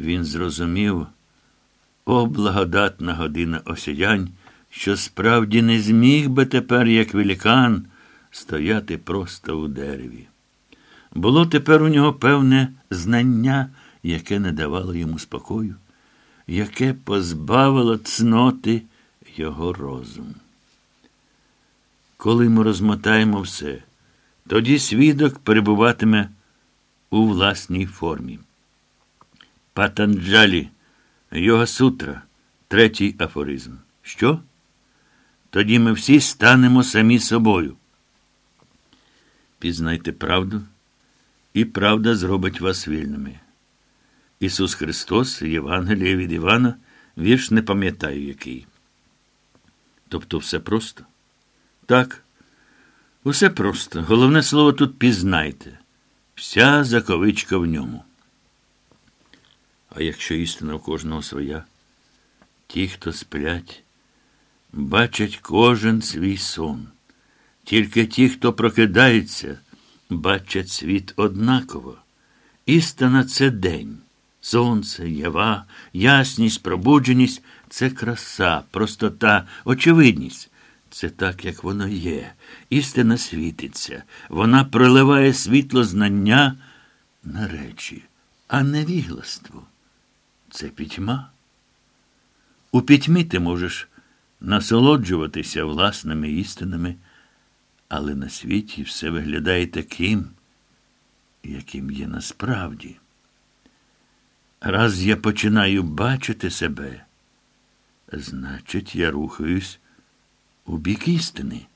Він зрозумів, о, благодатна година осяянь, що справді не зміг би тепер, як великан, стояти просто у дереві. Було тепер у нього певне знання, яке не давало йому спокою, яке позбавило цноти його розум. Коли ми розмотаємо все, тоді свідок перебуватиме у власній формі. Патанджалі, Йога Сутра, третій афоризм. Що? Тоді ми всі станемо самі собою. Пізнайте правду, і правда зробить вас вільними. Ісус Христос, Євангеліє від Івана, вірш не пам'ятаю який. Тобто все просто? Так, усе просто. Головне слово тут пізнайте. Вся заковичка в ньому. А якщо істина у кожного своя, ті, хто сплять, бачать кожен свій сон. Тільки ті, хто прокидається, бачать світ однаково. Істина це день. Сонце, ява, ясність, пробудженість це краса, простота, очевидність. Це так, як воно є. Істина світиться. Вона проливає світло знання на речі, а невігластво це пітьма. У пітьмі ти можеш насолоджуватися власними істинами, але на світі все виглядає таким, яким є насправді. Раз я починаю бачити себе, значить, я рухаюсь у бік істини.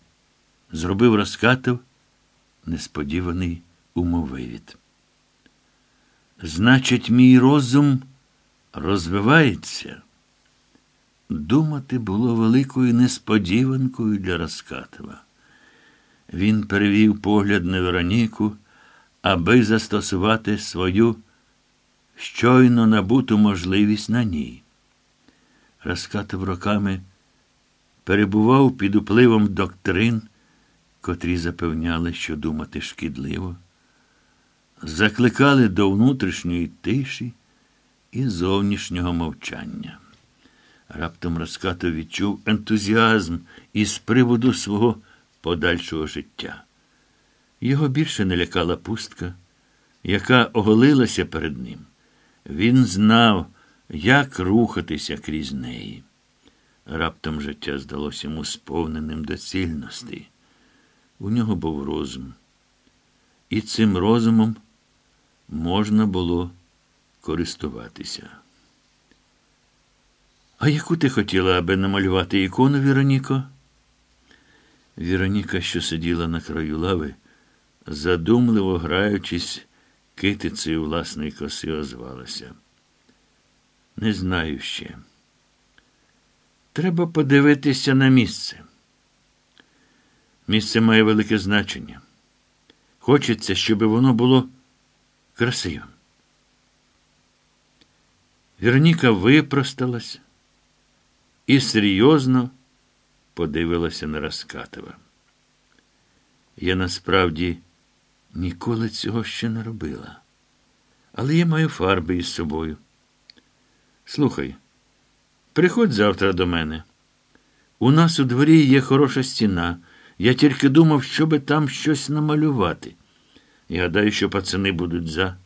Зробив розкатив несподіваний умовивід. Значить, мій розум розвивається. Думати було великою несподіванкою для Розкатова. Він перевів погляд на Вероніку, аби застосувати свою щойно набуту можливість на ній. Розкатив роками перебував під впливом доктрин, котрі запевняли, що думати шкідливо, закликали до внутрішньої тиші і зовнішнього мовчання. Раптом Розкатов відчув ентузіазм із приводу свого подальшого життя. Його більше не лякала пустка, яка оголилася перед ним. Він знав, як рухатися крізь неї. Раптом життя здалося йому сповненим доцільності. У нього був розум. І цим розумом можна було користуватися. А яку ти хотіла, аби намалювати ікону, Віроніко? Віроніка, що сиділа на краю лави, задумливо граючись китицею власної коси, озвалася. Не знаю ще. Треба подивитися на місце. Місце має велике значення. Хочеться, щоб воно було красивим. Вероніка випросталась і серйозно подивилася на Раскатова. Я насправді ніколи цього ще не робила. Але я маю фарби із собою. Слухай, приходь завтра до мене. У нас у дворі є хороша стіна. Я тільки думав, щоби там щось намалювати. І гадаю, що пацани будуть за.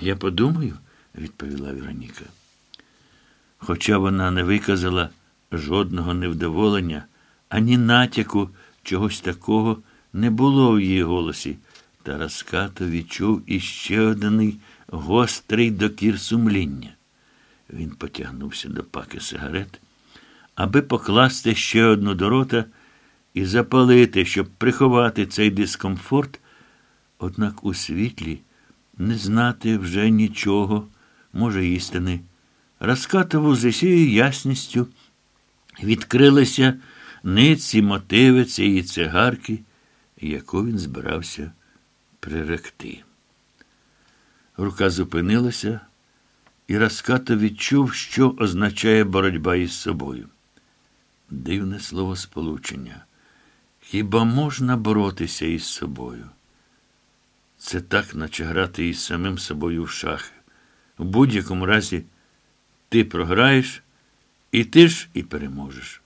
Я подумаю, відповіла Вероніка. Хоча вона не виказала жодного невдоволення, ані натяку чогось такого не було в її голосі, та Раскато відчув іще один гострий докір сумління. Він потягнувся до паки сигарет, аби покласти ще одну до рота і запалити, щоб приховати цей дискомфорт, однак у світлі не знати вже нічого, може, істини. Раскатову з усією ясністю відкрилися ниці мотиви цієї цигарки, яку він збирався приректи. Рука зупинилася, і Раскато відчув, що означає боротьба із собою. Дивне слово сполучення. Хіба можна боротися із собою? Це так, наче грати із самим собою в шахи. В будь-якому разі ти програєш, і ти ж і переможеш.